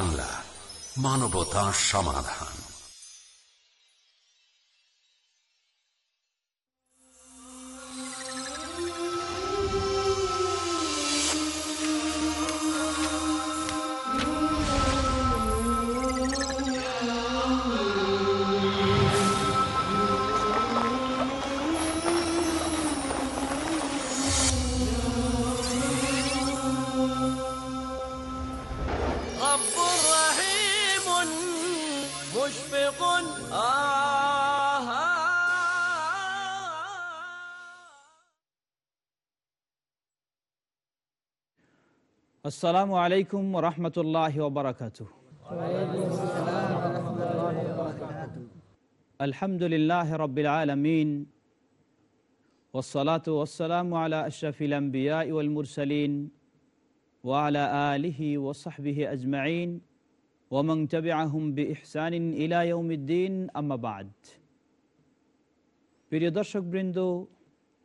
বাংলা মানবতা সমাধান। আসসালামু আলাইকুম রহমতুল্লাহ ওবরাকাত আলহামদুলিল্লাহ রবিল আলমিন। ওসলাত ওসালাম আলা আশরফিল আম্বিয়া ওয়াল মুরসালিন। ওয়ালা আলিহি ওসাহবিহি আজমাইন। ওমং তবিআহুম বি ইহসানিন ইলা ইয়াউমিদ্দিন, আম্মা বাদ। প্রিয় দর্শকবৃন্দ,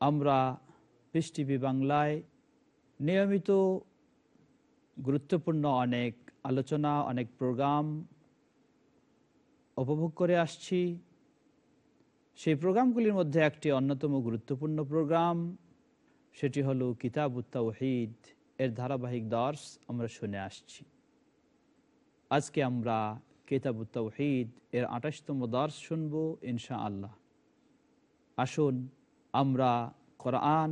আমরা পিস টিভি বাংলায় নিয়মিত গুরুত্বপূর্ণ অনেক আলোচনা, অনেক প্রোগ্রাম উপভোগ করে আসছি। সেই প্রোগ্রামগুলির মধ্যে একটি অন্যতম গুরুত্বপূর্ণ প্রোগ্রাম, সেটি হলো কিতাব উত্তাউহিদ এর ধারাবাহিক দর্শ আমরা শুনে আসছি। আজকে আমরা কিতাব উত্তাউহিদ এর আঠাশতম দর্শ শুনব ইনশা আল্লাহ আসুন আমরা কোরআন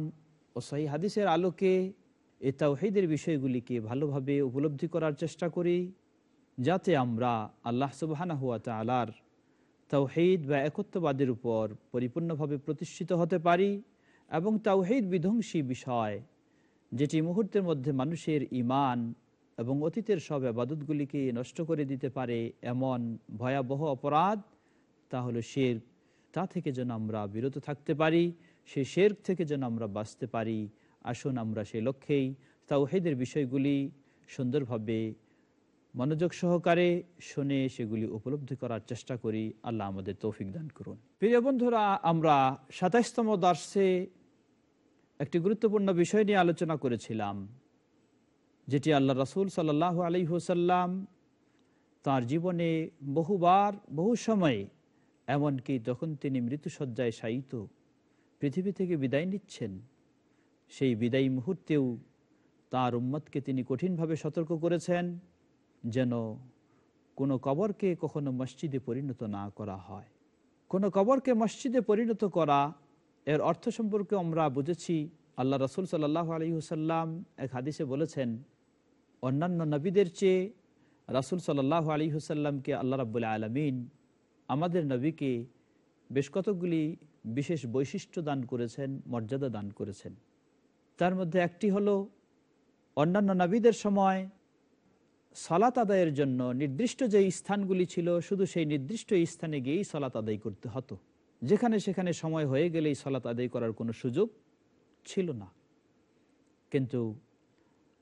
ও সহি হাদিসের আলোকে এই তাওহিদের বিষয়গুলিকে ভালোভাবে উপলব্ধি করার চেষ্টা করি, যাতে আমরা আল্লাহ সুবাহানা হুয়া তালার তাওহিদ বা একত্ববাদের উপর পরিপূর্ণভাবে প্রতিষ্ঠিত হতে পারি এবং তাওহিদ বিধ্বংসী বিষয়, যেটি মুহূর্তের মধ্যে মানুষের ইমান এবং অতীতের সব আবাদতগুলিকে নষ্ট করে দিতে পারে এমন ভয়াবহ অপরাধ, তা হলো শের তা থেকে যেন আমরা বিরত থাকতে পারি সেই শের থেকে যেন আমরা বাঁচতে পারি। আসুন আমরা সেই লক্ষ্যেই তাওহেদের বিষয়গুলি সুন্দরভাবে মনোযোগ সহকারে শুনে সেগুলি উপলব্ধি করার চেষ্টা করি। আল্লাহ আমাদের তৌফিক দান করুন। প্রিয় বন্ধুরা, আমরা সাতাইশতম দর্শে একটি গুরুত্বপূর্ণ বিষয় নিয়ে আলোচনা করেছিলাম, যেটি আল্লাহ রসুল সাল্লাহ আলী হুসাল্লাম তাঁর জীবনে বহুবার, বহু সময়ে, এমনকি যখন তিনি মৃত্যুসজ্জায় শায়িত পৃথিবী থেকে বিদায় নিচ্ছেন সেই বিদায়ী মুহূর্তেও তার উম্মতকে তিনি কঠিনভাবে সতর্ক করেছেন, যেন কোনো কবরকে কখনো মসজিদে পরিণত না করা হয়। কোনো কবরকে মসজিদে পরিণত করা, এর অর্থ সম্পর্কে আমরা বুঝেছি। আল্লাহ রসুল সাল্লাহ আলী হুসাল্লাম এক হাদিসে বলেছেন, অন্যান্য নবীদের চেয়ে রাসুল সাল্লাহ আলী হুসাল্লামকে আল্লাহ রাবুল্লাহ আলমিন আমাদের নবীকে বেশ কতকগুলি বিশেষ বৈশিষ্ট্য দান করেছেন, মর্যাদা দান করেছেন। তার মধ্যে একটি হলো অন্যান্য নবীদের সময় সলাত আদায়ের জন্য নির্দিষ্ট যে স্থানগুলি ছিল, শুধু সেই নির্দিষ্ট স্থানে গিয়েই সলাত আদায় করতে হতো। যেখানে সেখানে সময় হয়ে গেলেই সলাত আদায় করার কোনো সুযোগ ছিল না। কিন্তু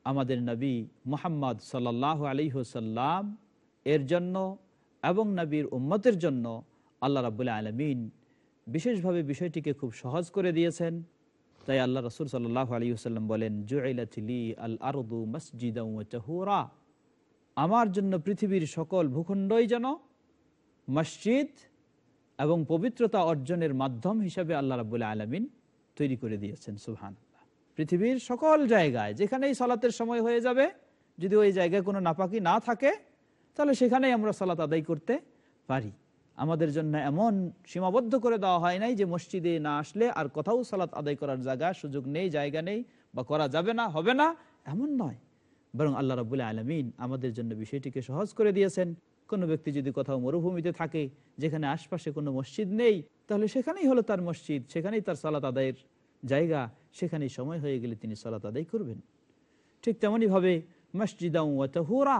আমাদের নবী মোহাম্মদ সাল্লাহ আলিহসাল্লাম এর জন্য এবং নবীর উম্মতের জন্য আল্লাহ রাবুল্লাহ আলমিন বিশেষভাবে বিষয়টিকে খুব সহজ করে দিয়েছেন। তাই আল্লাহ রসুল সাল্লাম বলেন আল আরদু আমার জন্য পৃথিবীর সকল ভূখণ্ডই যেন মসজিদ এবং পবিত্রতা অর্জনের মাধ্যম হিসাবে আল্লাহ রাবুল্লাহ আলমিন তৈরি করে দিয়েছেন সুহান পৃথিবীর সকল জায়গায় যেখানেই সালাতের সময় হয়ে যাবে, যদি ওই জায়গায় কোনো নাপাকি না থাকে, তাহলে সেখানেই আমরা সালাত আদায় করতে পারি। আমাদের জন্য এমন সীমাবদ্ধ করে দেওয়া হয় নাই যে মসজিদে না আসলে আর কোথাও সালাত আদায় করার জায়গা, সুযোগ নেই, জায়গা নেই বা করা যাবে না, হবে না, এমন নয়। বরং আল্লাহ রাবুল্লাহ আলমিন আমাদের জন্য বিষয়টিকে সহজ করে দিয়েছেন। কোনো ব্যক্তি যদি কোথাও মরুভূমিতে থাকে, যেখানে আশপাশে কোনো মসজিদ নেই, তাহলে সেখানেই হলো তার মসজিদ, সেখানেই তার সালাত আদায়ের জায়গা, সেখানেই সময় হয়ে গেলে তিনি সালাত আদায় করবেন। ঠিক তেমনইভাবে মসজিদা তাহুরা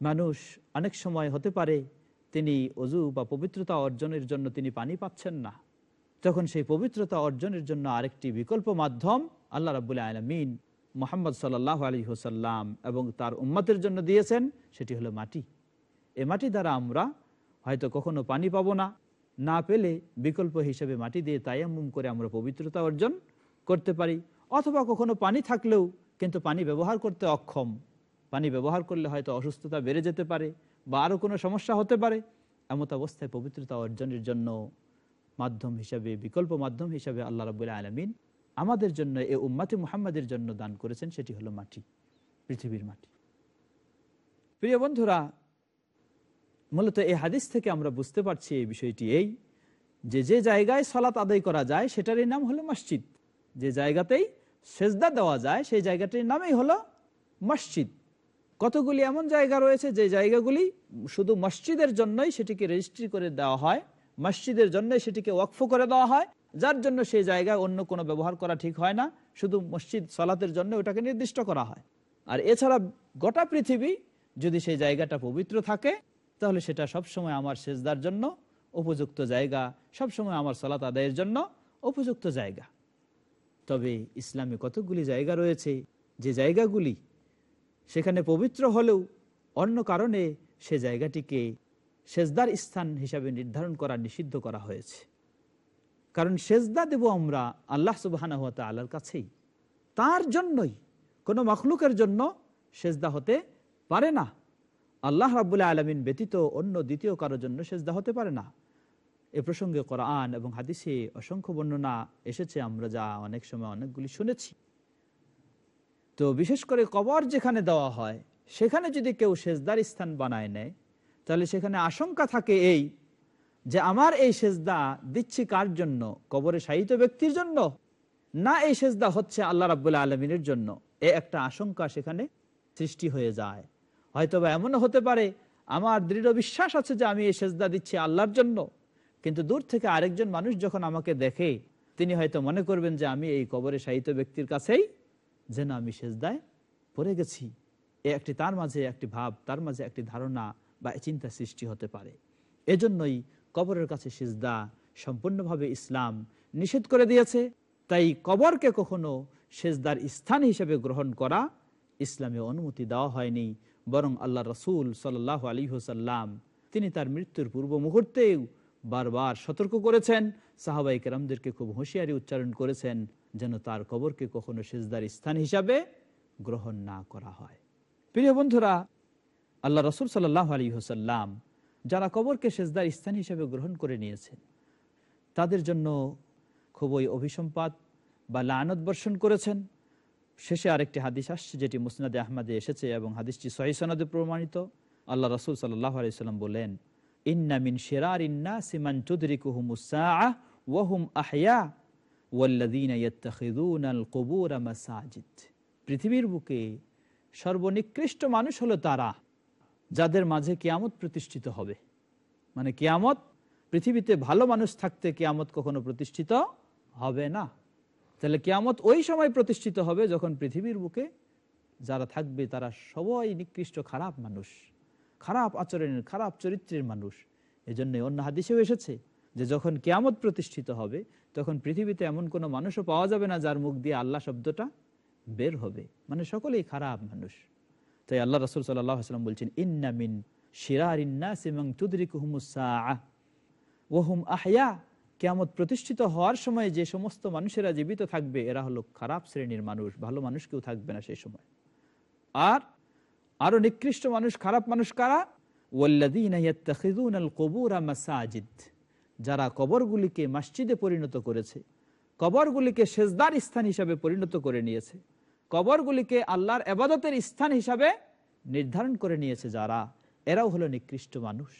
মানুষ অনেক সময় হতে পারে তিনি অজু বা পবিত্রতা অর্জনের জন্য তিনি পানি পাচ্ছেন না। তখন সেই পবিত্রতা অর্জনের জন্য আরেকটি বিকল্প মাধ্যম আল্লাহ রাবুল্লাহ আলমিন মোহাম্মদ সাল্লাহ আলী হোসাল্লাম এবং তার উম্মতের জন্য দিয়েছেন, সেটি হলো মাটি। এ মাটি দ্বারা আমরা হয়তো কখনো পানি পাবো না। না পেলে বিকল্প হিসেবে মাটি দিয়ে তায়াম্মুম করে আমরা পবিত্রতা অর্জন করতে পারি। অথবা কখনো পানি থাকলেও কিন্তু পানি ব্যবহার করতে অক্ষম। পানি ব্যবহার করলে হয়তো অসুস্থতা বেড়ে যেতে পারে। বা আরও কোনো সমস্যা হতে পারে, এমত অবস্থায় পবিত্রতা অর্জনের জন্য মাধ্যম হিসাবে, বিকল্প মাধ্যম হিসাবে আল্লাহ রবুল্লাহ আলমিন আমাদের জন্য, এ উম্মাতি মুহাম্মাদের জন্য দান করেছেন, সেটি হলো মাটি, পৃথিবীর মাটি। প্রিয় বন্ধুরা, মূলত এই হাদিস থেকে আমরা বুঝতে পারছি এই বিষয়টি এই যে যে জায়গায় সলাত আদায় করা যায়, সেটারই নাম হলো মসজিদ। যে জায়গাতেই সেজদা দেওয়া যায়, সেই জায়গাটির নামই হলো মসজিদ। কতগুলি এমন জায়গা রয়েছে যে জায়গাগুলি শুধু মসজিদের জন্যই সেটিকে রেজিস্ট্রি করে দেওয়া হয়, মসজিদের জন্যই সেটিকে ওয়াকফ করে দেওয়া হয়, যার জন্য সেই জায়গায় অন্য কোনো ব্যবহার করা ঠিক হয় না, শুধু মসজিদ সলাতের জন্য ওটাকে নির্দিষ্ট করা হয়। আর এছাড়া গোটা পৃথিবী যদি সেই জায়গাটা পবিত্র থাকে, তাহলে সেটা সবসময় আমার সেজদার জন্য উপযুক্ত জায়গা, সবসময় আমার সলাত আদায়ের জন্য উপযুক্ত জায়গা। তবে ইসলামে কতগুলি জায়গা রয়েছে, যে জায়গাগুলি সেখানে পবিত্র হলেও অন্য কারণে সে জায়গাটিকে সেজদার স্থান হিসাবে নির্ধারণ করা নিষিদ্ধ করা হয়েছে। কারণ সেজদা দেব আমরা আল্লাহ সুবাহানা হাত আল্লাহর কাছেই। তার জন্যই কোনো মখলুকের জন্য সেজদা হতে পারে না। আল্লাহ রাবুল্লাহ আলমিন ব্যতীত অন্য দ্বিতীয় কারোর জন্য সেজদা হতে পারে না। এ প্রসঙ্গে কোরআন এবং হাদিসে অসংখ্য বর্ণনা এসেছে, আমরা যা অনেক সময় অনেকগুলি শুনেছি। তো বিশেষ করে কবর যেখানে দেওয়া হয়, সেখানে যদি কেউ সেজদার স্থান বানায় নেয়, তাহলে সেখানে আশঙ্কা থাকে এই যে আমার এই সেজদা দিচ্ছি কার জন্য? কবরে শাহিত ব্যক্তির জন্য? না এই সেজদা হচ্ছে আল্লাহ রাবুল্লাহ আলমিনের জন্য। এ একটা আশঙ্কা সেখানে সৃষ্টি হয়ে যায়। হয়তোবা এমনও হতে পারে, আমার দৃঢ় বিশ্বাস আছে যে আমি এই সেজদা দিচ্ছি আল্লাহর জন্য। কিন্তু দূর থেকে আরেকজন মানুষ যখন আমাকে দেখে, তিনি হয়তো মনে করবেন যে আমি এই কবরে সাহিত্য ব্যক্তির কাছেই যেন আমি সেজদায় পড়ে গেছি। এ একটি তার মাঝে একটি ভাব, তার মাঝে একটি ধারণা বা চিন্তা সৃষ্টি হতে পারে। এজন্যই কবরের কাছে সিজদা সম্পূর্ণভাবে ইসলাম নিষেধ করে দিয়েছে। তাই কবরকে কখনো সেজদার স্থান হিসেবে গ্রহণ করা ইসলামে অনুমতি দেওয়া হয়নি। বরং আল্লাহ রসুল সাল্লাহ আলী হোসাল্লাম তিনি তার মৃত্যুর পূর্ব মুহূর্তেও বারবার সতর্ক করেছেন। সাহাবাই কেরামদেরকে খুব হুঁশিয়ারি উচ্চারণ করেছেন। যেন তার কবরকে কখনো সেজদার স্থান হিসাবে গ্রহণ না করা হয়। প্রিয় বন্ধুরা, আল্লাহ রসুল সাল্লাহ আলী হোসাল্লাম যারা কবরকে সেজদার স্থান হিসাবে গ্রহণ করে নিয়েছেন, তাদের জন্য খুবই অভিসম্পাদ বা লায়নত বর্ষণ করেছেন। শেষে আরেকটি হাদিস আসছে যেটি মুসনাদে আহমদে এসেছে এবং হাদিসটি সহি সনদে প্রমাণিত। আল্লাহ রসুল সাল্লাহ আলাইসাল্লাম বলেন, ইন্না মিন শেরার ইন্না সিমান চৌধুরী চুদরিকুহুমুসাহ ওয়াহুম আহিয়া। পৃথিবীর বুকে সর্বনিকৃষ্ট মানুষ হলো তারা, যাদের মাঝে কিয়ামত প্রতিষ্ঠিত হবে। মানে কিয়ামত, পৃথিবীতে ভালো মানুষ থাকতে কিয়ামত কখনো প্রতিষ্ঠিত হবে না। তাহলে কিয়ামত ওই সময় প্রতিষ্ঠিত হবে যখন পৃথিবীর বুকে যারা থাকবে তারা সবাই নিকৃষ্ট খারাপ মানুষ, খারাপ আচরণের, খারাপ চরিত্রের মানুষ। এজন্য অন্য হাদিসেও এসেছে যে যখন কেয়ামত প্রতিষ্ঠিত হবে, তখন পৃথিবীতে এমন কোনো মানুষও পাওয়া যাবে না যার মুখ দিয়ে আল্লাহ শব্দটা বের হবে। মানে সকলেই খারাপ মানুষ। তাই আল্লাহ রসুল সাল্লাম বলছেন ইন্নামিন শিরার ইন্নাস এবং ওহুম আহিয়া। কেয়ামত প্রতিষ্ঠিত হওয়ার সময় যে সমস্ত মানুষেরা জীবিত থাকবে, এরা হলো খারাপ শ্রেণির মানুষ, ভালো মানুষ কেউ থাকবে না সেই সময়। আর আরও নিকৃষ্ট মানুষ, খারাপ মানুষ কারা? যারা কবরগুলিকে মসজিদে পরিণত করেছে, কবরগুলিকে সেজদার স্থান হিসাবে পরিণত করে নিয়েছে, কবরগুলিকে আল্লাহর এবাদতের স্থান হিসাবে নির্ধারণ করে নিয়েছে যারা, এরাও হলো নিকৃষ্ট মানুষ।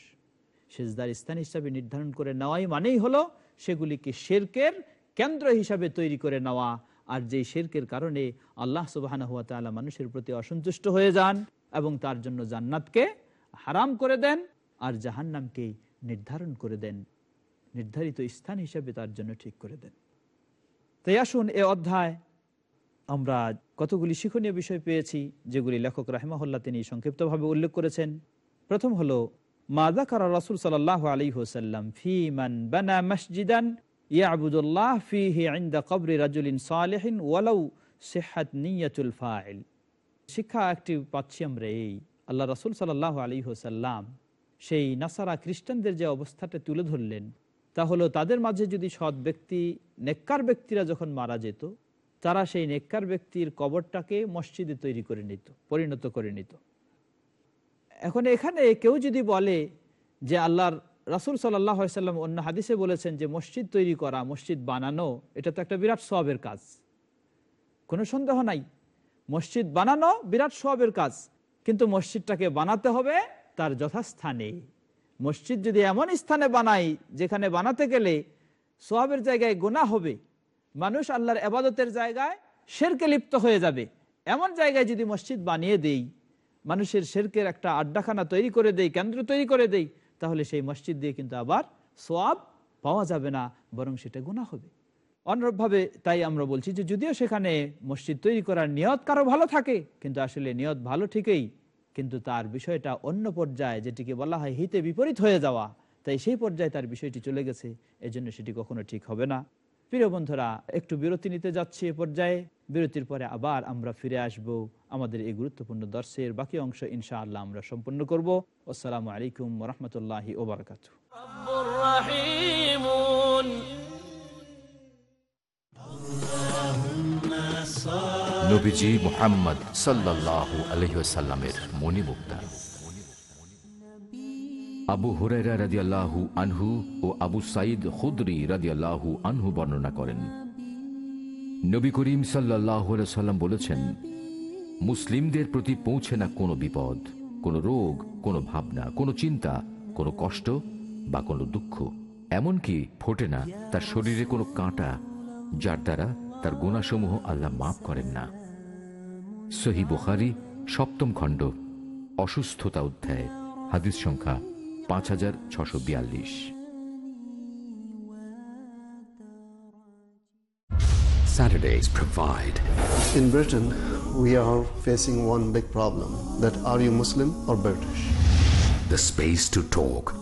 সেজদার স্থান হিসাবে নির্ধারণ করে নেওয়াই মানেই হলো সেগুলিকে শেরকের কেন্দ্র হিসাবে তৈরি করে নেওয়া, আর যেই শেরকের কারণে আল্লাহ সুবাহ মানুষের প্রতি অসন্তুষ্ট হয়ে যান এবং তার জন্য জান্নাতকে হারাম করে দেন আর জাহান্নামকে নির্ধারণ করে দেন। নির্ধারিত স্থান হিসেবে তার জন্য ঠিক করে দেন। তাই আসুন এ অধ্যায় আমরা কতগুলি শিক্ষণীয় বিষয় পেয়েছি, যেগুলি লেখক রাহেমাহুল্লাহ তিনি সংক্ষিপ্তভাবে উল্লেখ করেছেন। প্রথম হলো মাদা কারা রসুল সাল্লাহ আলী হোসাল্লাম ফি মান বানা মসজিদান রাজুলিন ওয়ালাউ শিক্ষা একটি এই, আল্লাহ রসুল সাল্লাহ হোসাল্লাম সেই নাসারা খ্রিস্টানদের যে অবস্থাটা তুলে ধরলেন তা হলো তাদের মাঝে যদি সৎ ব্যক্তি, নেককার ব্যক্তিরা যখন মারা যেত, তারা সেই নেককার ব্যক্তির কবরটাকে মসজিদে তৈরি করে নিত, পরিণত করে নিত। এখন এখানে কেউ যদি বলে যে আল্লাহর রাসুল সাল্লাম অন্য হাদিসে বলেছেন যে মসজিদ তৈরি করা, মসজিদ বানানো, এটা তো একটা বিরাট সবের কাজ। কোনো সন্দেহ নাই। মসজিদ বানানো বিরাট সবের কাজ। কিন্তু মসজিদটাকে বানাতে হবে তার যথাস্থানে। মসজিদ যদি এমন স্থানে বানাই, যেখানে বানাতে গেলে সোয়াবের জায়গায় গোনা হবে, মানুষ আল্লাহর আবাদতের জায়গায় শেরকে লিপ্ত হয়ে যাবে। এমন জায়গায় যদি মসজিদ বানিয়ে দেই, মানুষের শেরকের একটা আড্ডাখানা তৈরি করে দেই, কেন্দ্র তৈরি করে দেই, তাহলে সেই মসজিদ দিয়ে কিন্তু আবার সোয়াব পাওয়া যাবে না, বরং সেটা গুণা হবে। অনুরূপভাবে তাই আমরা বলছি যে যদিও সেখানে মসজিদ তৈরি করার নিয়ত কারও ভালো থাকে, কিন্তু আসলে নিয়ত ভালো ঠিকই কিন্তু তার বিষয়টা অন্য পর্যায়ে যেটিকে বলা হয় হিতে বিপরীত হয়ে যাওয়া, তাই সেই পর্যায়ে তার বিষয়টি চলে গেছে। এজন্য সেটি কখনো ঠিক হবে না। প্রিয় বন্ধুরা, একটু বিরতি নিতে যাচ্ছি এ পর্যায়ে। বিরতির পরে আবার আমরা ফিরে আসব আমাদের এই গুরুত্বপূর্ণ দর্শের বাকি অংশ ইনশাআল্লাহ আমরা সম্পন্ন করব। আসসালামু আলাইকুম রহমতুল্লাহি ওবরাকাতু নবীজি মোহাম্মদ সাল্লাল্লাহু আলহিসাল্লামের মণিমুক্তা। আবু হুরাইরা রাদিয়াল্লাহু আনহু ও আবু সাইদ খুদরি রাদিয়াল্লাহু আনহু বর্ণনা করেন। নবী করিম সাল্লাহ সাল্লাম বলেছেন, মুসলিমদের প্রতি পৌঁছে না কোনো বিপদ, কোনো রোগ, কোনো ভাবনা, কোনো চিন্তা, কোনো কষ্ট বা কোনো দুঃখ, এমনকি ফোটে না তার শরীরে কোনো কাঁটা যার দ্বারা তার গুণাসমূহ আল্লাহ মাফ করেন না সহি বুখারি সপ্তম খণ্ড অসুস্থতা অধ্যায় হাদিস সংখ্যা পাঁচ হাজার ছশো বিয়াল্লিশ Saturdays provide. In Britain, we are facing one big problem that are you Muslim or British? The space to talk.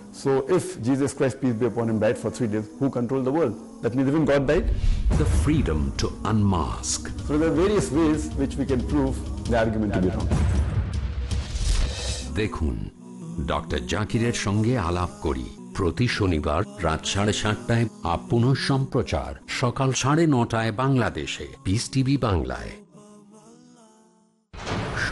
so if Jesus Christ, peace be upon him, died for three days, who controlled the world? That means even God died? The freedom to unmask. So there are various ways which we can prove the argument to be wrong. দেখুন doctor জাকিরের সঙ্গে আলাপ করি প্রতি শনিবার রাত সাড়ে সাতটায় আপন সম্প্রচার সকাল সাড়ে নটায় বাংলাদেশে পিস টিভি বাংলায়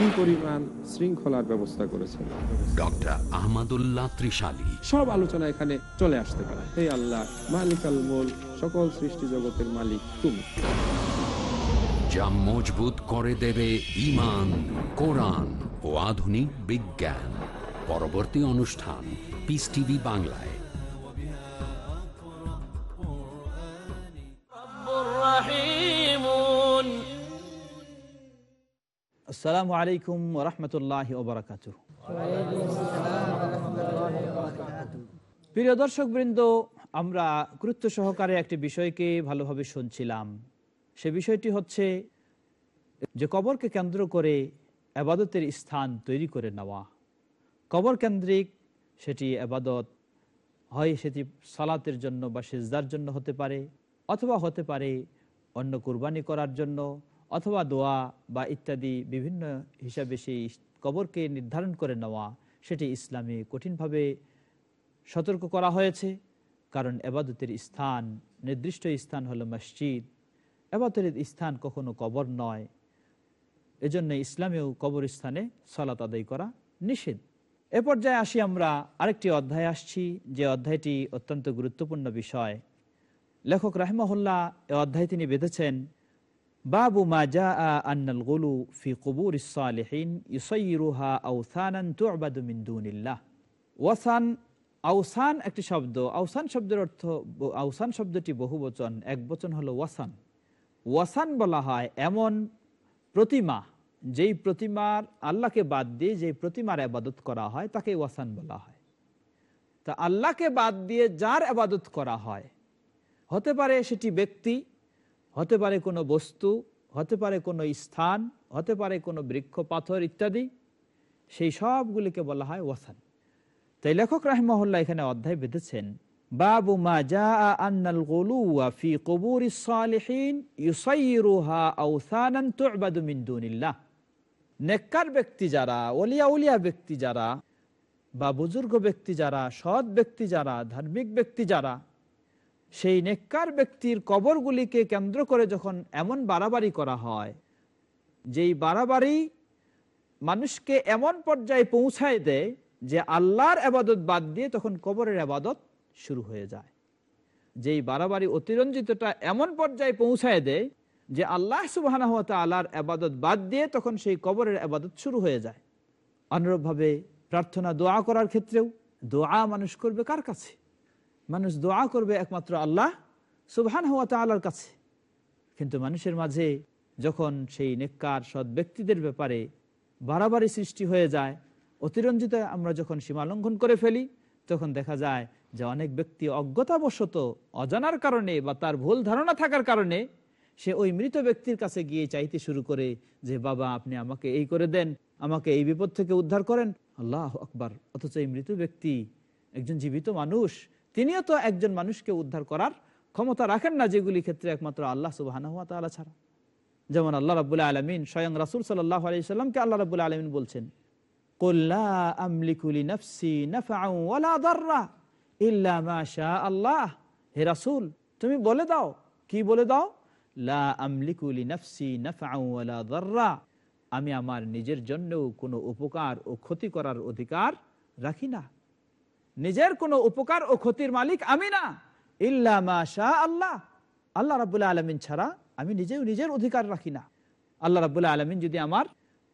কি পরিমাণ শৃঙ্খলার ব্যবস্থা করেছেন। ডক্টর আহমদুল্লাহ ত্রিশালী। সব আলোচনা এখানে চলে আসতে পারে। হে আল্লাহ মালিক আল মোল সকল সৃষ্টি জগতের মালিক তুমি। যা মজবুত করে দেবে ইমান কোরআন ও আধুনিক বিজ্ঞান। পরবর্তী অনুষ্ঠান পিস টিভি বাংলায়। আসসালামু আলাইকুম রহমতুল্লাহ ওবরাকাত প্রিয় দর্শক বৃন্দ আমরা গুরুত্ব সহকারে একটি বিষয়কে ভালোভাবে শুনছিলাম। সে বিষয়টি হচ্ছে যে কবরকে কেন্দ্র করে আবাদতের স্থান তৈরি করে নেওয়া। কবর কেন্দ্রিক সেটি আবাদত হয়, সেটি সালাতের জন্য বা সেজদার জন্য হতে পারে অথবা হতে পারে অন্য কুরবানি করার জন্য। অথবা দোয়া বা ইত্যাদি বিভিন্ন হিসাবে সেই কবরকে নির্ধারণ করে নেওয়া, সেটি ইসলামে কঠিনভাবে সতর্ক করা হয়েছে। কারণ এবাদতের স্থান, নির্দিষ্ট স্থান হলো মসজিদ। এবাদতের স্থান কখনো কবর নয়। এজন্য ইসলামেও কবরস্থানে সালাত আদায় করা নিষেধ। এ পর্যায়ে আসি আমরা আরেকটি অধ্যায় আসছি, যে অধ্যায়টি অত্যন্ত গুরুত্বপূর্ণ বিষয়। লেখক রাহমহল্লা এ অধ্যায় তিনি বেঁধেছেন বাবু মা জা আন্নাল ফি কবুর সালেহিন ইসইরুহা দুনিল্লাহ। ওয়াসান আউসান একটি শব্দ। আউসান শব্দের অর্থ আউসান শব্দটি বহু বচন এক বচন হলো ওয়াসান। ওয়াসান বলা হয় এমন প্রতিমা, যেই প্রতিমার, আল্লাহকে বাদ দিয়ে যেই প্রতিমার আবাদত করা হয়, তাকে ওয়াসান বলা হয়। তা আল্লাহকে বাদ দিয়ে যার আবাদত করা হয়, হতে পারে সেটি ব্যক্তি হতে পারে কোনো বস্তু, হতে পারে কোনো স্থান, হতে পারে কোনো বৃক্ষ, পাথর ইত্যাদি, সেই সবগুলিকে বলা হয় ওয়াসান। তাই লেখক রাহমহল্লা এখানে অধ্যায় বেঁধেছেন, বাবু মা জা আন্নাল কবুর ব্যক্তি যারা ওলিয়া উলিয়া ব্যক্তি যারা, বা বুজুর্গ ব্যক্তি যারা, সৎ ব্যক্তি যারা, ধার্মিক ব্যক্তি যারা সেই নেককার ব্যক্তির কবরগুলিকে কেন্দ্র করে যখন এমন বাড়াবাড়ি করা হয়, যেই বাড়াবাড়ি মানুষকে এমন পর্যায়ে পৌঁছায় দেয় যে আল্লাহর আবাদত বাদ দিয়ে তখন কবরের আবাদত শুরু হয়ে যায়। যেই বাড়াবাড়ি অতিরঞ্জিতটা এমন পর্যায়ে পৌঁছায় দেয় যে আল্লাহ সুবাহ আল্লাহর আবাদত বাদ দিয়ে তখন সেই কবরের আবাদত শুরু হয়ে যায়। অনুরূপভাবে প্রার্থনা দোয়া করার ক্ষেত্রেও দোয়া মানুষ করবে কার কাছে? মানুষ দোয়া করবে একমাত্র আল্লাহ সুবহান হওয়া তালার কাছে। কিন্তু মানুষের মাঝে যখন সেই নেককার, সৎ ব্যক্তিদের ব্যাপারে বাড়াবাড়ি সৃষ্টি হয়ে যায়, অতিরঞ্জিত আমরা যখন সীমালঙ্ঘন করে ফেলি, তখন দেখা যায় যে অনেক ব্যক্তি অজ্ঞতাবশত অজানার কারণে বা তার ভুল ধারণা থাকার কারণে সে ওই মৃত ব্যক্তির কাছে গিয়ে চাইতে শুরু করে যে, বাবা, আপনি আমাকে এই করে দেন, আমাকে এই বিপদ থেকে উদ্ধার করেন। আল্লাহ আকবার। অথচ এই মৃত ব্যক্তি একজন জীবিত মানুষ তিনিও তো একজন মানুষকে উদ্ধার করার ক্ষমতা রাখেন না, যেগুলি ক্ষেত্রে একমাত্র আল্লাহ সুবাহ ছাড়া। যেমন আল্লাহ রাবুল্লাহ আলমিন স্বয়ং রাসুল সাল্লাহ আলি সাল্লামকে আল্লাহ রাবুল্লাহ আলমিন বলছেন আল্লাহ। হে রাসুল, তুমি বলে দাও। কি বলে দাও? লা আমি আমার নিজের জন্যও কোনো উপকার ও ক্ষতি করার অধিকার রাখি না। নিজের কোনো উপকার ও ক্ষতির মালিক আমি না। ইল্লা মা শাহ আল্লাহ। আল্লাহ রাবুল্লাহ আলমিন ছাড়া আমি নিজেও নিজের অধিকার রাখি না। আল্লাহ রাবুল্লাহ আলমিন যদি আমার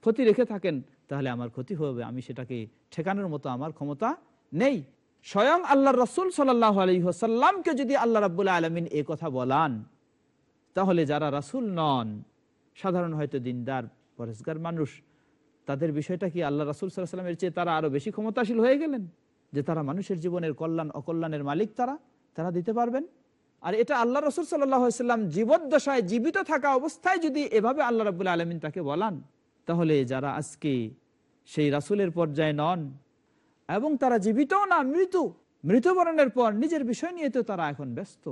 ক্ষতি রেখে থাকেন, তাহলে আমার ক্ষতি হবে। আমি সেটাকে ঠেকানোর মতো আমার ক্ষমতা নেই। স্বয়ং আল্লাহ রসুল সাল্লাহ আলহিহাসাল্লামকে যদি আল্লাহ রাবুল্লাহ আলমিন এ কথা বলান, তাহলে যারা রাসুল নন, সাধারণ হয়তো দিনদার, পরেশগার মানুষ, তাদের বিষয়টা কি আল্লাহ রাসুল সাল্লাহ সাল্লামের চেয়ে তারা আরও বেশি ক্ষমতাশীল হয়ে গেলেন? যে তারা মানুষের জীবনের কল্যাণ, অকল্যাণের মালিক তারা তারা দিতে পারবেন। আর এটা আল্লাহ রসুল সাল্লাম জীবদ্দশায় জীবিত থাকা অবস্থায় যদি এভাবে আল্লাহ রাবুল্লাহ আলমিন তাকে বলান, তাহলে যারা আজকে সেই রাসুলের পর্যায়ে নন এবং তারা জীবিত না মৃত্যু মৃত্যুবরণের পর নিজের বিষয় নিয়ে তো তারা এখন ব্যস্ত।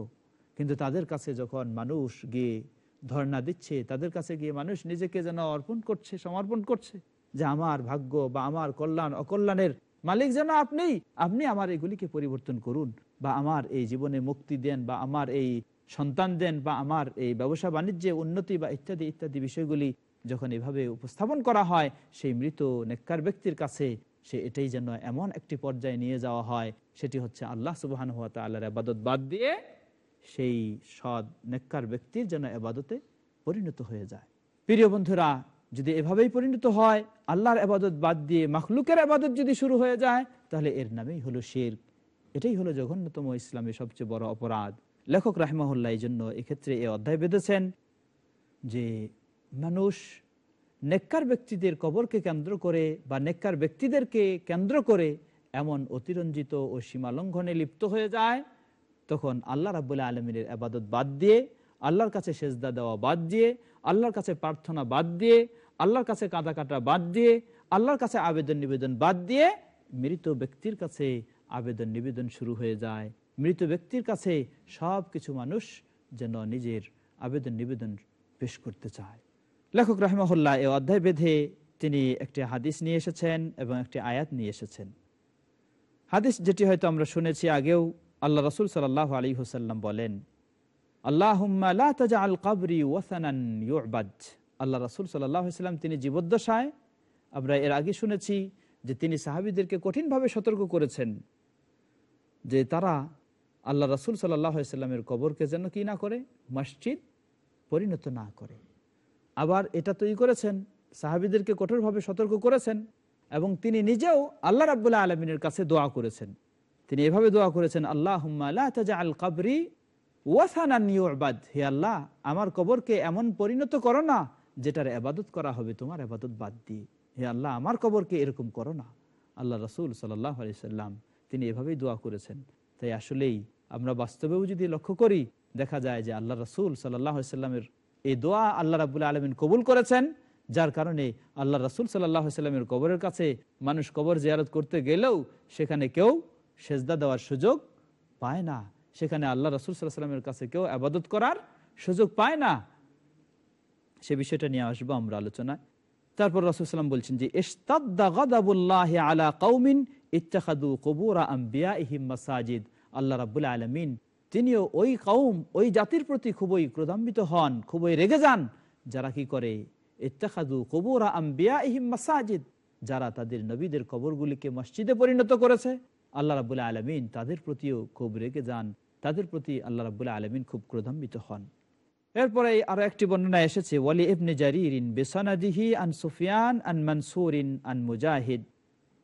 কিন্তু তাদের কাছে যখন মানুষ গিয়ে ধর্ণা দিচ্ছে, তাদের কাছে গিয়ে মানুষ নিজেকে যেন অর্পণ করছে, সমর্পণ করছে যে আমার ভাগ্য বা আমার কল্যাণ, অকল্যাণের মালিক যেন আপনি আপনি আমার এগুলিকে পরিবর্তন করুন বা আমার এই জীবনে মুক্তি দেন বা আমার এই সন্তান দেন বা আমার এই ব্যবসা বাণিজ্যে উন্নতি বা ইত্যাদি ইত্যাদি বিষয়গুলি যখন এভাবে উপস্থাপন করা হয়, সেই মৃত নেককার ব্যক্তির কাছে সে এটাই যেন এমন একটি পর্যায়ে নিয়ে যাওয়া হয়, সেটি হচ্ছে আল্লাহ সুবাহান হাত আল্লাহর আবাদত বাদ দিয়ে সেই সৎ নেককার ব্যক্তির যেন আবাদতে পরিণত হয়ে যায়। প্রিয় বন্ধুরা যদি এভাবেই পরিণত হয়, আল্লাহর আবাদত বাদ দিয়ে মাখলুকের আবাদত যদি শুরু হয়ে যায়, তাহলে এর নামেই হলো শের এটাই হলো জঘন্যতম ইসলামের সবচেয়ে বড় অপরাধ। লেখক রাহমাহুল্লাহ এই জন্য এক্ষেত্রে এ অধ্যায় বেঁধেছেন যে মানুষ নেককার ব্যক্তিদের কবরকে কেন্দ্র করে বা নেককার ব্যক্তিদেরকে কেন্দ্র করে এমন অতিরঞ্জিত ও সীমালঙ্ঘনে লিপ্ত হয়ে যায়, তখন আল্লাহ রাবুল্লাহ আলমিনের আবাদত বাদ দিয়ে, আল্লাহর কাছে সেজদা দেওয়া বাদ দিয়ে, আল্লাহর কাছে প্রার্থনা বাদ দিয়ে আল্লাহর কাছে কাঁদা কাটা বাদ দিয়ে, আল্লাহর কাছে আবেদন নিবেদন বাদ দিয়ে মৃত ব্যক্তির কাছে আবেদন নিবেদন শুরু হয়ে যায়। মৃত ব্যক্তির কাছে সব কিছু মানুষ যেন নিজের আবেদন নিবেদন পেশ করতে চায়। লেখক রহমহল্লা এ অধ্যায় বেঁধে তিনি একটি হাদিস নিয়ে এসেছেন এবং একটি আয়াত নিয়ে এসেছেন। হাদিস যেটি হয়তো আমরা শুনেছি আগেও আল্লাহ রসুল সাল্লাহ আলী হুসাল্লাম বলেন আল্লাহ আল কাবরি ওয়াসানান ইউবাদ। আল্লাহ রসুল সাল্লাম তিনি জীবদ্দশায়, আমরা এর আগে শুনেছি যে তিনি সাহাবিদেরকে কঠিনভাবে সতর্ক করেছেন যে তারা আল্লাহ রসুল সাল্লামের কবরকে যেন কি না করে, মসজিদ পরিণত না করে। আবার এটা তৈরি করেছেন, সাহাবিদেরকে কঠোরভাবে সতর্ক করেছেন এবং তিনি নিজেও আল্লাহ রাবুল্লাহ আলমিনের কাছে দোয়া করেছেন। তিনি এভাবে দোয়া করেছেন আল্লাহ আল কাবরি ওয়াসানান হে আল্লাহ, আমার কবরকে এমন পরিণত করো না যেটার আবাদত করা হবে, তোমার আবাদত বাদ দিয়ে। হে আল্লাহ, আমার কবরকে এরকম করো না। আল্লাহ রসুল সাল্লাহ আলি সাল্লাম তিনি এভাবেই দোয়া করেছেন। তাই আসলেই আমরা বাস্তবেও যদি লক্ষ্য করি, দেখা যায় যে আল্লাহ রসুল সাল্লাহ সাল্লামের এই দোয়া আল্লাহ রাবুল্লাহ আলমিন কবুল করেছেন, যার কারণে আল্লাহ রসুল সাল্লাহ সাল্লামের কবরের কাছে মানুষ কবর জিয়ারত করতে গেলেও সেখানে কেউ সেজদা দেওয়ার সুযোগ পায় না। সেখানে আল্লাহ রসুল সাল্লাহ সাল্লামের কাছে কেউ আবাদত করার সুযোগ পায় না। সে বিষয়টা নিয়ে আসব আমরা আলোচনায়। তারপর রসুলাম বলছেন যে আলা কৌমিন ইত্তাখাদু কবুরা আম্বিয়া ইহিম মাসাজিদ। আল্লাহ রাবুল আলমিন, তিনিও ওই কৌম ওই জাতির প্রতি খুবই ক্রোধান্বিত হন, খুবই রেগে যান। যারা কি করে? ইত্তাখাদু কবুরা আম্বিয়া ইহিম মাসাজিদ, যারা তাদের নবীদের কবরগুলিকে মসজিদে পরিণত করেছে। আল্লাহ রাবুল্লাহ আলমিন তাদের প্রতিও খুব রেগে যান। তাদের প্রতি আল্লাহ রাবুল্লাহ আলমিন খুব ক্রোধান্বিত হন। এরপরে আরও একটি বর্ণনা এসেছে, ওয়ালি ইবনে জারিরিন বেসানাদিহি আন সুফিয়ান আন মানসুরিন আন মুজাহিদ।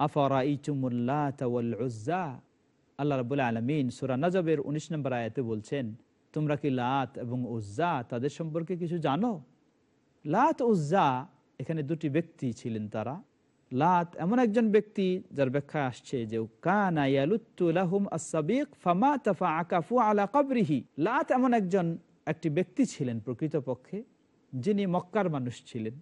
আফারাইতুমুল্লাত ওয়াল উজ্জা। আল্লাহ রাবুল্লাহ আলমিন সুরা নজবের উনিশ নম্বর আয়াতে বলছেন, তোমরা কি লাত এবং উজ্জা তাদের সম্পর্কে কিছু জানো? লাত, উজ্জা, এখানে দুটি ব্যক্তি ছিলেন তারা। লাত এমন একজন ব্যক্তি যার ব্যাখ্যা আসছে যে কানাইয়ালুত্তুলাহুম আসাবিক ফামা তাফা আকাফু আলা কবরিহি। লাত এমন একজন একটি ব্যক্তি ছিলেন প্রকৃতপক্ষে, যিনি মক্কার মানুষ ছিলেন।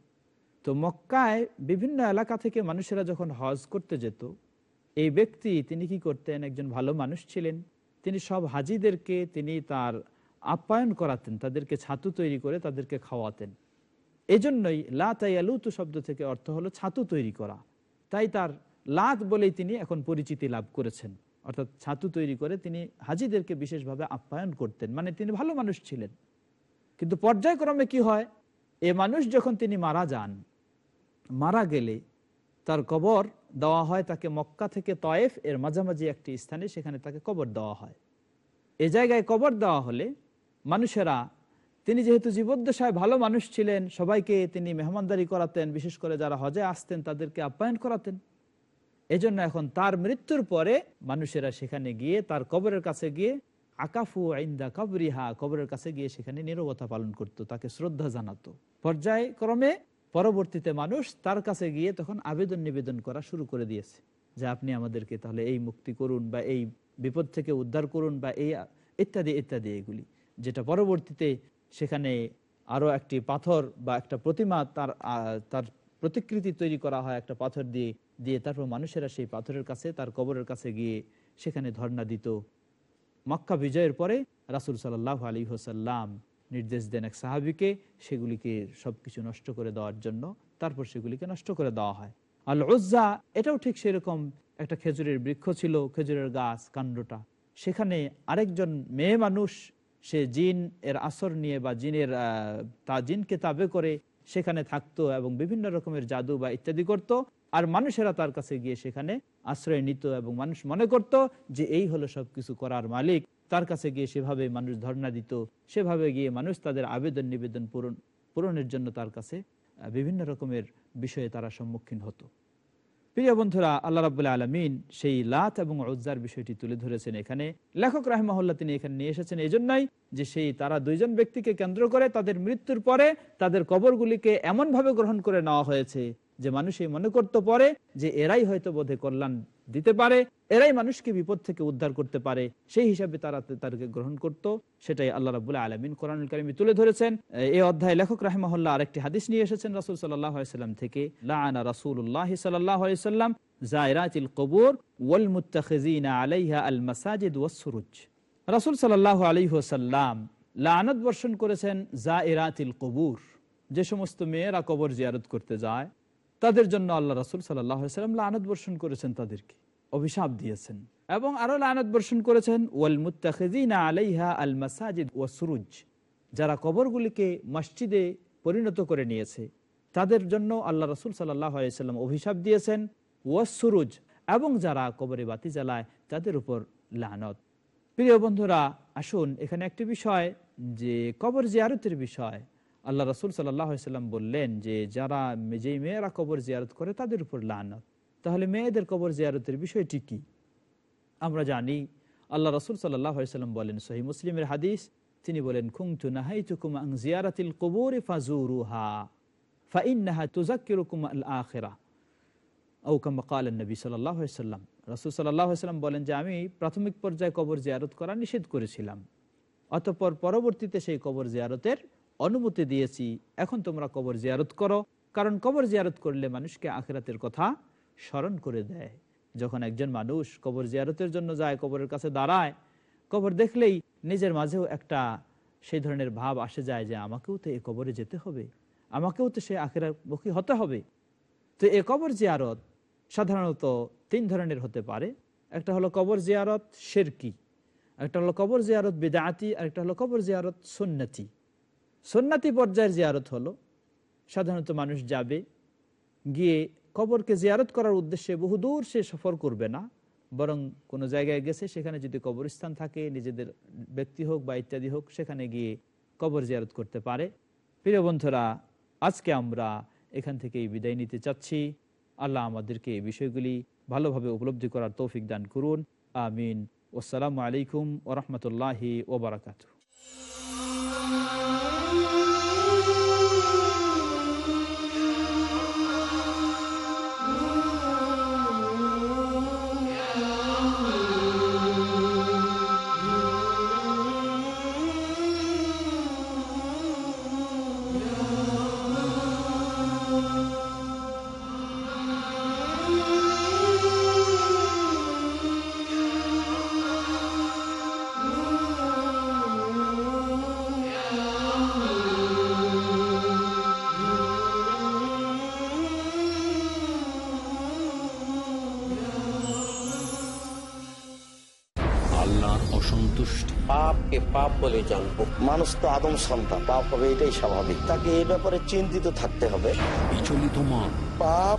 তো মক্কায় বিভিন্ন এলাকা থেকে মানুষেরা যখন হজ করতে যেত, এই ব্যক্তি তিনি কি করতেন? একজন ভালো মানুষ ছিলেন। তিনি সব হাজিদেরকে তিনি তার আপ্যায়ন করাতেন, তাদেরকে ছাতু তৈরি করে তাদেরকে খাওয়াতেন। এজন্যই লাতাইয়ালুতু শব্দ থেকে অর্থ হলো ছাতু তৈরি করা। তাই তার লাত বলেই তিনি এখন পরিচিতি লাভ করেছেন। অর্থাৎ ছাতু তৈরি করে তিনি হাজিদেরকে বিশেষভাবে আপ্যায়ন করতেন। মানে তিনি ভালো মানুষ ছিলেন। কিন্তু পর্যায়ক্রমে কি হয়? এ মানুষ যখন তিনি মারা যান, মারা গেলে তার কবর দেওয়া হয় তাকে মক্কা থেকে তয়েফ এর মাঝামাঝি একটি স্থানে সেখানে তাকে কবর দেওয়া হয়। এ জায়গায় কবর দেওয়া হলে মানুষেরা, তিনি যেহেতু জীবদ্দশায় ভালো মানুষ ছিলেন, সবাইকে তিনি মেহমানদারি করাতেন, বিশেষ করে যারা হজে আসতেন তাদেরকে আপ্যায়ন করাতেন। এজন্য এখন তার মৃত্যুর পরে মানুষেরা সেখানে গিয়ে তার কবরের কাছে গিয়ে, আকাফু আইন্দা কবরিহা, কবরের কাছে গিয়ে সেখানে নিরবতা পালন করত, তাকে শ্রদ্ধা জানাতো। পর্যায়ক্রমে পরবর্তীতে মানুষ তার কাছে গিয়ে তখন আবেদন নিবেদন করা শুরু করে দিয়েছে, যে আপনি আমাদেরকে তাহলে এই মুক্তি করুন বা এই বিপদ থেকে উদ্ধার করুন বা এই ইত্যাদি ইত্যাদি এগুলি। যেটা পরবর্তীতে সেখানে আরও একটি পাথর বা একটা প্রতিমা তার তার প্রতিকৃতি তৈরি করা হয়, একটা পাথর দিয়ে দিয়ে তারপর মানুষেরা সেই পাথরের কাছে, তার কবরের কাছে গিয়ে সেখানে ধর্ণা দিত। মক্কা বিজয়ের পরে রাসুল সাল্লাহ আলী হোসাল্লাম নির্দেশ দেন এক সাহাবিকে সেগুলিকে সবকিছু নষ্ট করে দেওয়ার জন্য। তারপর সেগুলিকে নষ্ট করে দেওয়া হয়। আল ওজ্জা এটাও ঠিক সেরকম একটা খেজুরের বৃক্ষ ছিল, খেজুরের গাছ, কাণ্ডটা। সেখানে আরেকজন মেয়ে মানুষ, সে জিন, এর আসর নিয়ে বা জিনের তা জিনকে তাবে করে সেখানে থাকতো এবং বিভিন্ন রকমের জাদু বা ইত্যাদি করত। আর মানুষেরা তার কাছে গিয়ে সেখানে আশ্রয় নিত এবং মানুষ মনে করত যে এই হলো সবকিছু করার মালিক। তার কাছে গিয়ে সেভাবে মানুষ ধর্ণা দিত। সেভাবে গিয়ে মানুষ তাদের আবেদন নিবেদন পূরণ, পূরণের জন্য তার কাছে বিভিন্ন রকমের বিষয়ে তারা সম্মুখীন হতো। প্রিয় বন্ধুরা, আল্লাহ রাবুল্লাহ আলমিন সেই লাত এবং উজ্জার বিষয়টি তুলে ধরেছেন এখানে। লেখক রাহমাহুল্লাহ তিনি এখানে নিয়ে এসেছেন এই জন্যই যে সেই তারা দুইজন ব্যক্তিকে কেন্দ্র করে তাদের মৃত্যুর পরে তাদের কবরগুলিকে এমনভাবে গ্রহণ করে নেওয়া হয়েছে যে মানুষ এই মনে করতে পারে যে এরাই হয়তো বোধে কল্যাণ দিতে পারে, এরাই মানুষকে বিপদ থেকে উদ্ধার করতে পারে, সেই হিসাবে তারা তাদেরকে গ্রহণ করত। সেটাই আল্লাহ রাবুল্লাহ আলমিন কোরআন কারিমি তুলে ধরেছেন। এই অধ্যায় লেখক রাহমহল্লা আরেকটি হাদিস নিয়ে এসেছেন রাসুল সাল্লাম থেকে। লানা রাসুল্লাহ সাল্লাম কবুর আলাইহা আল মাসাজিদ লানত বর্ষণ করেছেন কবুর, যে সমস্ত মেয়েরা কবর জিয়ারত করতে যায়। তাদের জন্য আল্লাহ রাসুল সাল্লাম লানত বর্ষণ করেছেন তাদেরকে, অভিশাপ দিয়েছেন এবং আরও লানত বর্ষণ করেছেন, ওয়াল মুত্তাখিজিনা আলাইহা আল মাসাজিদ ওয়াসরুজ যারা কবরগুলিকে মসজিদে পরিণত করে নিয়েছে। তাদের জন্য আল্লাহ রসুল সাল্লাহ আলাইসাল্লাম অভিশাপ দিয়েছেন ওয়াসরুজ এবং যারা কবরে বাতি জ্বালায়, তাদের উপর লানত। প্রিয় বন্ধুরা, আসুন এখানে একটি বিষয়, যে কবর জিয়ারতের বিষয় আল্লাহ রসুল সাল্লাম বললেন যে, যারা যেই মেয়েরা কবর জিয়ারত করে তাদের উপর লানত। তাহলে মেয়েদের কবর জিয়ারতের বিষয়টি কি? আমরা জানি, আল্লাহ রসুল সাল্লাম বলেন সহি মুসলিমের হাদিস, তিনি বলেন খুংতু নাহাইতুকুম জিয়ারাতিল কবর ফাজুরুহা আল আখেরা। রসুল সাল্লাম বলেন যে, আমি প্রাথমিক পর্যায়ে কবর জিয়ারত করা নিষেধ করেছিলাম। অতঃপর পরবর্তীতে সেই কবর জিয়ারতের অনুমতি দিয়েছি, এখন তোমরা কবর জিয়ারত করো। কারণ কবর জিয়ারত করলে মানুষকে আখেরাতের কথা স্মরণ করে দেয়। যখন একজন মানুষ কবর জিয়ারতের জন্য যায়, কবরের কাছে দাঁড়ায়, কবর দেখলেই নিজের মাঝেও একটা সেই ধরনের ভাব আসে যায় যে, আমাকেও তো এ কবরে যেতে হবে। আমাকেও তো সে আখেরামুখী হতে হবে। তো এ কবর জিয়ারত সাধারণত তিন ধরনের হতে পারে। একটা হলো কবর জিয়ারত শেরকি, একটা হলো কবর জিয়ারত বেদাতি আর একটা হলো কবর জিয়ারত সুন্নতি। সুন্নাতি পর্যায়ের জিয়ারত হলো, সাধারণত মানুষ যাবে, গিয়ে কবরকে জিয়ারত করার উদ্দেশ্যে বহুদূর সে সফর করবে না, বরং কোনো জায়গায় গেছে, সেখানে যদি কবরস্থান থাকে, নিজেদের ব্যক্তি হোক বা ইত্যাদি হোক, সেখানে গিয়ে কবর জিয়ারত করতে পারে। প্রিয় বন্ধুরা, আজকে আমরা এখান থেকেই বিদায় নিতে চাচ্ছি। আল্লাহ আমাদেরকে এই বিষয়গুলি ভালোভাবে উপলব্ধি করার তৌফিক দান করুন। আমিন। ওসালামু আলাইকুম ওরহমতুল্লাহি ওবরাকাতু বলে জানব। মানুষ তো আদম সন্তান পাপ হবে এটাই স্বাভাবিক। তাকে এই ব্যাপারে চিন্তিত থাকতে হবে। বিচলিত মন পাপ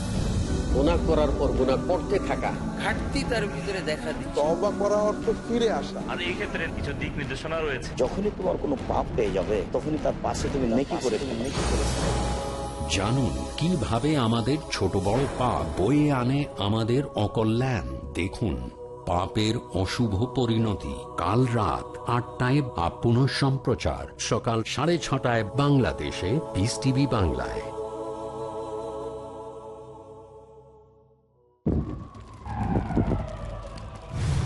গুনাহ করার পর গুনাহ করতে থাকা। ঘাটতি তার ভিতরে দেখা দিচ্ছে। তওবা করা অর্থ ফিরে আসা। আর এই ক্ষেত্রে কিছু দিক নির্দেশনা রয়েছে। যখনই তোমার কোনো পাপ পেয়ে যাবে তখনই তার পাশে তুমি নেকি করে নেকি করে জানুন কীভাবে আমাদের ছোট বড় পাপ বয়ে আনে আমাদের অকল্যাণ? দেখুন পাপের অশুভ পরিণতি কাল রাত আটটায় বা পুনঃ সম্প্রচার সকাল সাড়ে ছটায় বাংলাদেশে টিভি বাংলায়।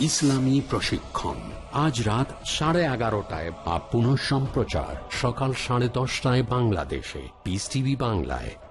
ইসলামী প্রশিক্ষণ। আজ রাত সাড়ে এগারোটায় বা পুনঃ সম্প্রচার সকাল সাড়ে দশটায় বাংলাদেশে। পিস টিভি বাংলায়।